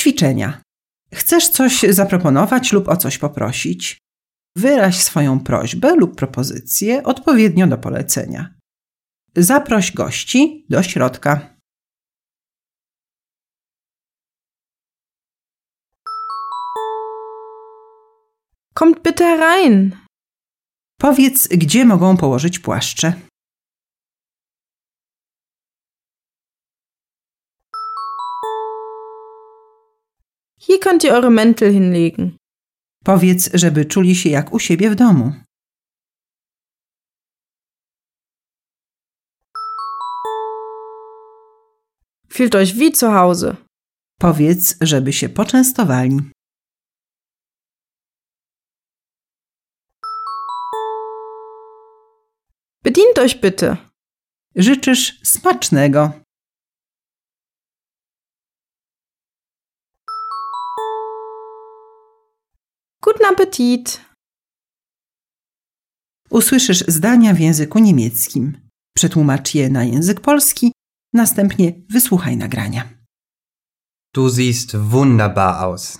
Ćwiczenia. Chcesz coś zaproponować lub o coś poprosić? Wyraź swoją prośbę lub propozycję odpowiednio do polecenia. Zaproś gości do środka. Kommt bitte herein. Powiedz, gdzie mogą położyć płaszcze. Hier könnt ihr eure Mäntel hinlegen. Powiedz, żeby czuli się jak u siebie w domu. Fühlt euch wie zu Hause. Powiedz, żeby się poczęstowali. Bedient euch bitte. Życzysz smacznego. Guten Appetit. Usłyszysz zdania w języku niemieckim. Przetłumacz je na język polski, następnie wysłuchaj nagrania. Du siehst wunderbar aus.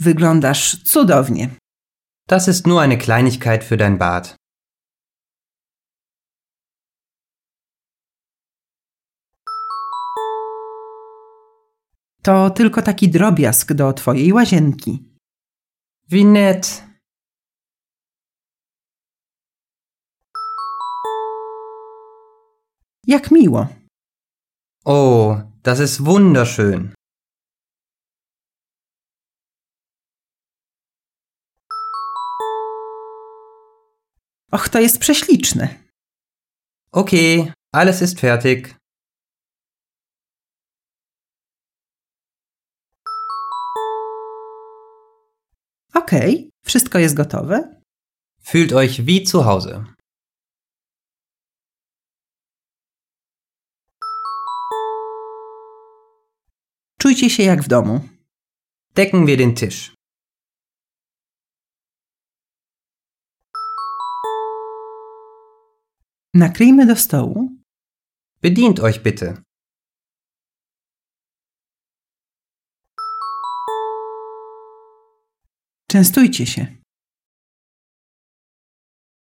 Wyglądasz cudownie. Das ist nur eine Kleinigkeit für dein Bad. To tylko taki drobiazg do twojej łazienki. Wie nett. Jak miło. Oh, das ist wunderschön. Och, to jest prześliczne. Okay, alles ist fertig. Okej, wszystko jest gotowe. Fühlt euch wie zu Hause. Czujcie się jak w domu. Decken wir den Tisch. Nakryjmy do stołu. Bedient euch bitte. Częstujcie się.